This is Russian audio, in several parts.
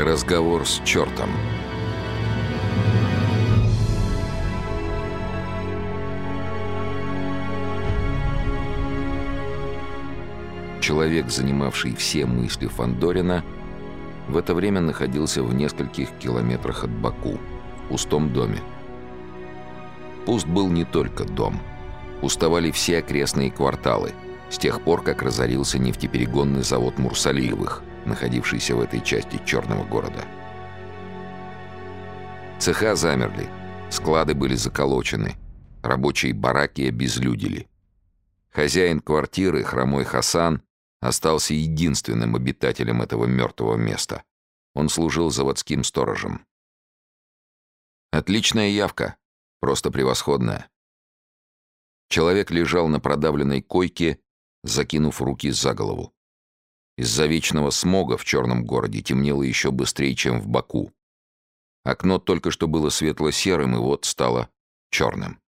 Разговор с чертом. Человек, занимавший все мысли Фандорина, в это время находился в нескольких километрах от Баку, в пустом доме. Пуст был не только дом. Уставали все окрестные кварталы, с тех пор, как разорился нефтеперегонный завод Мурсалиевых, находившийся в этой части черного города. Цеха замерли, склады были заколочены, рабочие бараки обезлюдили. Хозяин квартиры, хромой Хасан, остался единственным обитателем этого мертвого места. Он служил заводским сторожем. Отличная явка, просто превосходная. Человек лежал на продавленной койке, закинув руки за голову. Из-за вечного смога в черном городе темнело еще быстрее, чем в Баку. Окно только что было светло-серым, и вот стало черным.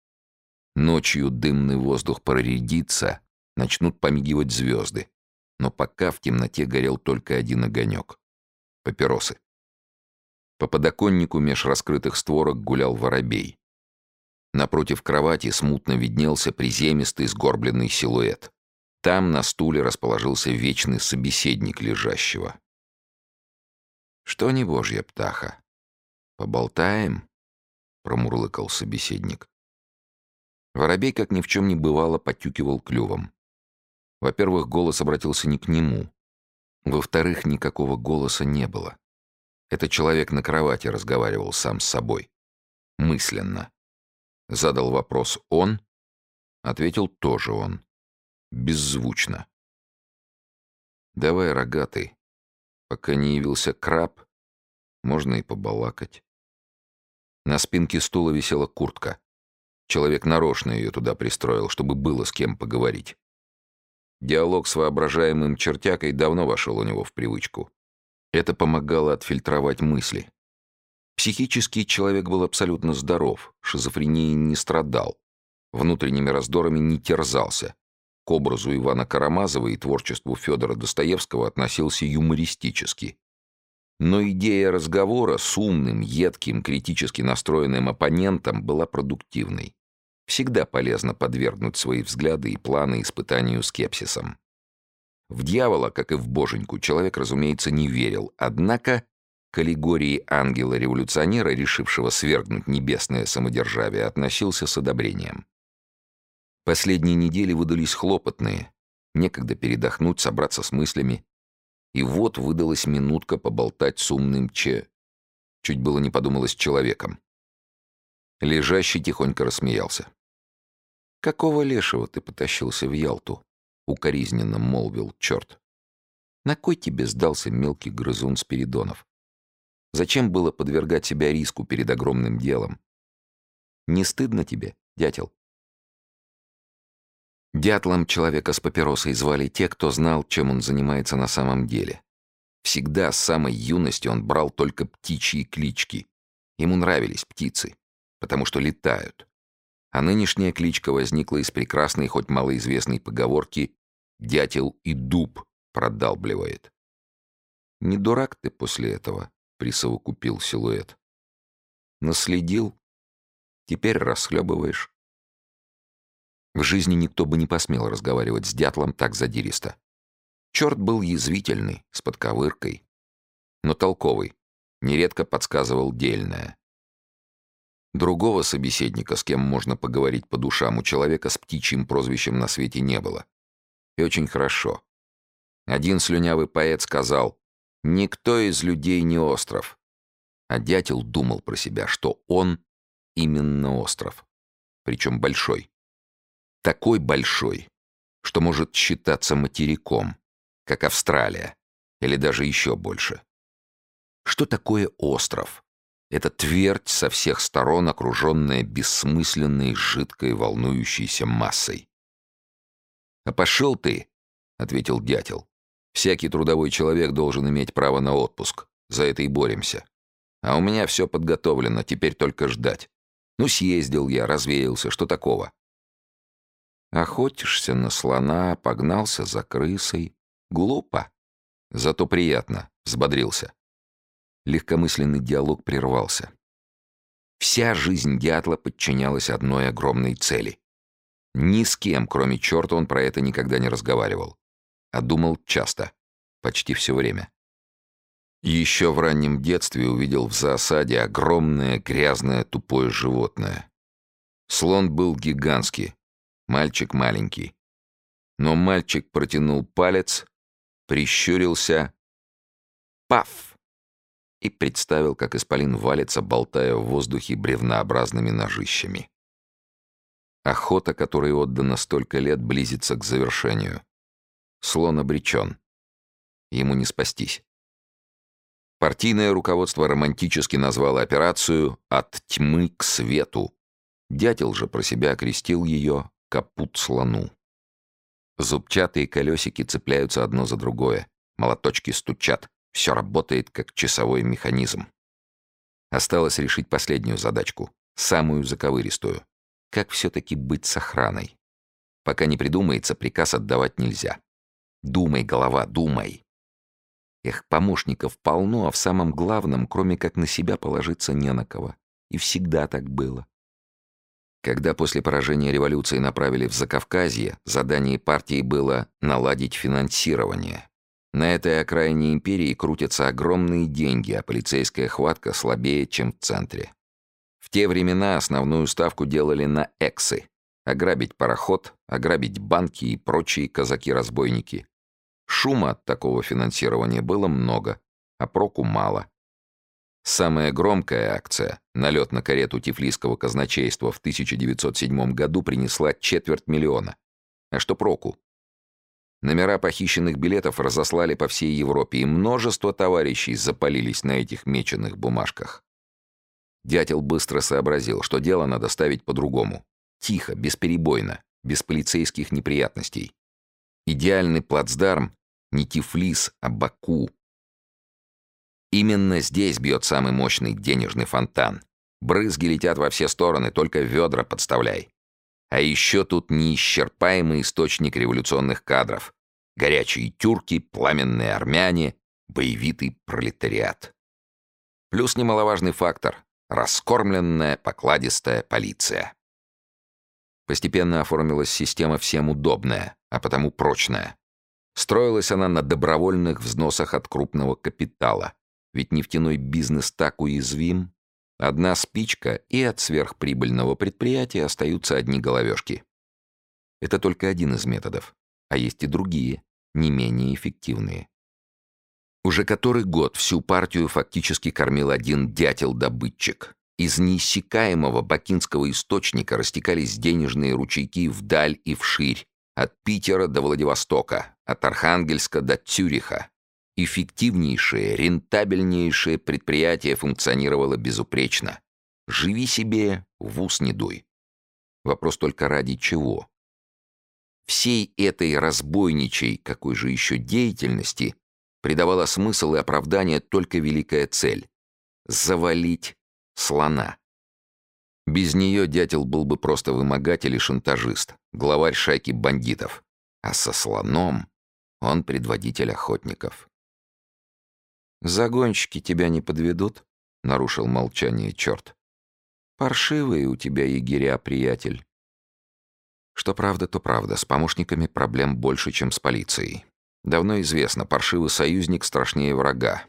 Ночью дымный воздух проредится, начнут помигивать звезды. Но пока в темноте горел только один огонек — папиросы. По подоконнику меж раскрытых створок гулял воробей. Напротив кровати смутно виднелся приземистый сгорбленный силуэт. Там на стуле расположился вечный собеседник лежащего. «Что не божья птаха? Поболтаем?» — промурлыкал собеседник. Воробей, как ни в чем не бывало, потюкивал клювом. Во-первых, голос обратился не к нему. Во-вторых, никакого голоса не было. Это человек на кровати разговаривал сам с собой. Мысленно. Задал вопрос он, ответил тоже он беззвучно. «Давай, рогатый, пока не явился краб, можно и побалакать». На спинке стула висела куртка. Человек нарочно ее туда пристроил, чтобы было с кем поговорить. Диалог с воображаемым чертякой давно вошел у него в привычку. Это помогало отфильтровать мысли. Психический человек был абсолютно здоров, шизофренией не страдал, внутренними раздорами не терзался, к образу Ивана Карамазова и творчеству Федора Достоевского относился юмористически. Но идея разговора с умным, едким, критически настроенным оппонентом была продуктивной. Всегда полезно подвергнуть свои взгляды и планы испытанию скепсисом. В дьявола, как и в боженьку, человек, разумеется, не верил, однако к аллегории ангела-революционера, решившего свергнуть небесное самодержавие, относился с одобрением. Последние недели выдались хлопотные. Некогда передохнуть, собраться с мыслями. И вот выдалась минутка поболтать с умным Че. Чуть было не подумалось человеком. Лежащий тихонько рассмеялся. «Какого лешего ты потащился в Ялту?» — укоризненно молвил черт. «На кой тебе сдался мелкий грызун Спиридонов? Зачем было подвергать себя риску перед огромным делом? Не стыдно тебе, дятел?» Дятлом человека с папиросой звали те, кто знал, чем он занимается на самом деле. Всегда с самой юности он брал только птичьи клички. Ему нравились птицы, потому что летают. А нынешняя кличка возникла из прекрасной, хоть малоизвестной поговорки «дятел и дуб продалбливает». «Не дурак ты после этого», — присовокупил силуэт. «Наследил? Теперь расхлебываешь». В жизни никто бы не посмел разговаривать с дятлом так задиристо. Черт был язвительный, с подковыркой, но толковый, нередко подсказывал дельное. Другого собеседника, с кем можно поговорить по душам, у человека с птичьим прозвищем на свете не было. И очень хорошо. Один слюнявый поэт сказал «Никто из людей не остров». А дятел думал про себя, что он именно остров. Причем большой такой большой, что может считаться материком, как Австралия, или даже еще больше. Что такое остров? Это твердь со всех сторон, окруженная бессмысленной, жидкой, волнующейся массой. «А пошел ты!» — ответил дятел. «Всякий трудовой человек должен иметь право на отпуск. За это и боремся. А у меня все подготовлено, теперь только ждать. Ну, съездил я, развеялся, что такого? Охотишься на слона, погнался за крысой. Глупо. Зато приятно, взбодрился. Легкомысленный диалог прервался. Вся жизнь дятла подчинялась одной огромной цели. Ни с кем, кроме черта, он про это никогда не разговаривал. А думал часто, почти все время. Еще в раннем детстве увидел в засаде огромное, грязное, тупое животное. Слон был гигантский, мальчик маленький. Но мальчик протянул палец, прищурился, паф! И представил, как исполин валится, болтая в воздухе бревнообразными ножищами. Охота, которой отдано столько лет, близится к завершению. Слон обречен. Ему не спастись. Партийное руководство романтически назвало операцию «От тьмы к свету». Дятел же про себя окрестил ее «Капут слону». Зубчатые колесики цепляются одно за другое. Молоточки стучат. Все работает, как часовой механизм. Осталось решить последнюю задачку, самую заковыристую. Как все-таки быть с охраной? Пока не придумается, приказ отдавать нельзя. Думай, голова, думай. Эх, помощников полно, а в самом главном, кроме как на себя положиться не на кого. И всегда так было. Когда после поражения революции направили в Закавказье, задание партии было наладить финансирование. На этой окраине империи крутятся огромные деньги, а полицейская хватка слабее, чем в центре. В те времена основную ставку делали на эксы. Ограбить пароход, ограбить банки и прочие казаки-разбойники. Шума от такого финансирования было много, а проку мало. Самая громкая акция, налет на карету Тифлисского казначейства в 1907 году принесла четверть миллиона. А что проку? Номера похищенных билетов разослали по всей Европе, и множество товарищей запалились на этих меченых бумажках. Дятел быстро сообразил, что дело надо ставить по-другому. Тихо, бесперебойно, без полицейских неприятностей. Идеальный плацдарм не Тифлис, а Баку. Именно здесь бьет самый мощный денежный фонтан. Брызги летят во все стороны, только ведра подставляй. А еще тут неисчерпаемый источник революционных кадров. Горячие тюрки, пламенные армяне, боевитый пролетариат. Плюс немаловажный фактор — раскормленная покладистая полиция. Постепенно оформилась система всем удобная, а потому прочная. Строилась она на добровольных взносах от крупного капитала. Ведь нефтяной бизнес так уязвим. Одна спичка, и от сверхприбыльного предприятия остаются одни головешки. Это только один из методов. А есть и другие, не менее эффективные. Уже который год всю партию фактически кормил один дятел-добытчик. Из неиссякаемого бакинского источника растекались денежные ручейки вдаль и вширь, от Питера до Владивостока, от Архангельска до Цюриха. Эффективнейшее, рентабельнейшее предприятие функционировало безупречно. Живи себе, в ус не дуй. Вопрос только ради чего? Всей этой разбойничей, какой же еще деятельности, придавала смысл и оправдание только великая цель — завалить слона. Без нее дятел был бы просто вымогатель и шантажист, главарь шайки бандитов. А со слоном он предводитель охотников. «Загонщики тебя не подведут?» — нарушил молчание черт. «Паршивые у тебя егеря, приятель». Что правда, то правда. С помощниками проблем больше, чем с полицией. Давно известно, паршивый союзник страшнее врага.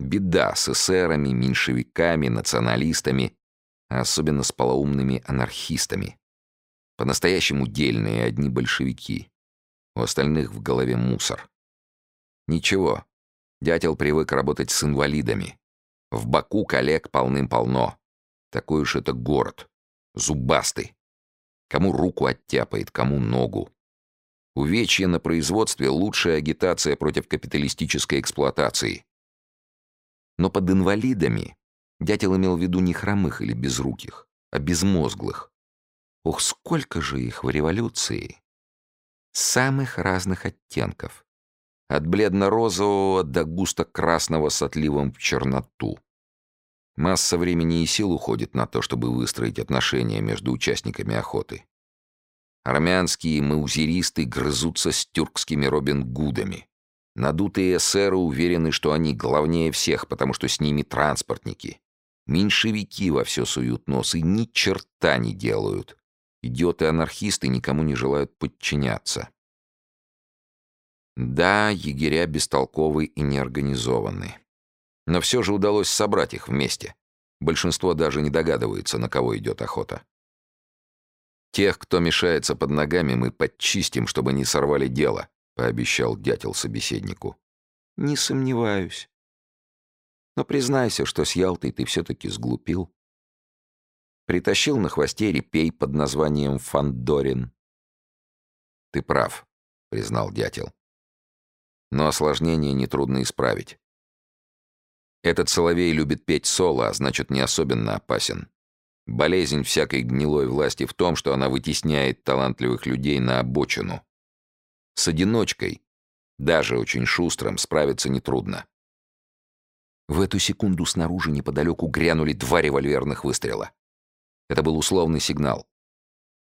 Беда с эсерами, меньшевиками, националистами а особенно с полоумными анархистами. По-настоящему дельные одни большевики. У остальных в голове мусор. Ничего, дятел привык работать с инвалидами. В Баку коллег полным-полно. Такой уж это город. Зубастый. Кому руку оттяпает, кому ногу. Увечье на производстве — лучшая агитация против капиталистической эксплуатации. Но под инвалидами Дятел имел в виду не хромых или безруких, а безмозглых. Ох, сколько же их в революции! Самых разных оттенков. От бледно-розового до густо-красного с отливом в черноту. Масса времени и сил уходит на то, чтобы выстроить отношения между участниками охоты. Армянские маузеристы грызутся с тюркскими Робин Гудами. Надутые эсеры уверены, что они главнее всех, потому что с ними транспортники. Меньшевики во все суют нос и ни черта не делают. Идиоты-анархисты никому не желают подчиняться. Да, егеря бестолковы и неорганизованы. Но все же удалось собрать их вместе. Большинство даже не догадывается, на кого идет охота. Тех, кто мешается под ногами, мы подчистим, чтобы не сорвали дело, пообещал дятел собеседнику. Не сомневаюсь. Но признайся, что с Ялтой ты все-таки сглупил. Притащил на хвосте репей под названием Фандорин. Ты прав, признал дятел. Но осложнение нетрудно исправить. Этот соловей любит петь соло, а значит, не особенно опасен. Болезнь всякой гнилой власти в том, что она вытесняет талантливых людей на обочину. С одиночкой, даже очень шустрым, справиться нетрудно. В эту секунду снаружи неподалеку грянули два револьверных выстрела. Это был условный сигнал.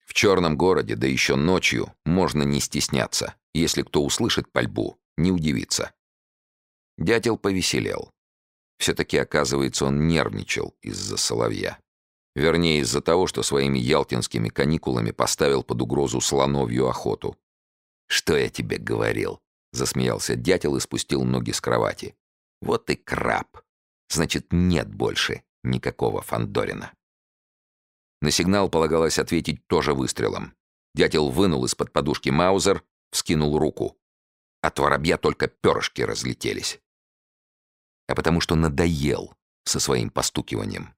В черном городе, да еще ночью, можно не стесняться. Если кто услышит пальбу, не удивиться. Дятел повеселел. Все-таки, оказывается, он нервничал из-за соловья. Вернее, из-за того, что своими ялтинскими каникулами поставил под угрозу слоновью охоту. «Что я тебе говорил?» — засмеялся дятел и спустил ноги с кровати. «Вот и краб. Значит, нет больше никакого Фандорина. На сигнал полагалось ответить тоже выстрелом. Дятел вынул из-под подушки Маузер, вскинул руку. От воробья только перышки разлетелись. А потому что надоел со своим постукиванием.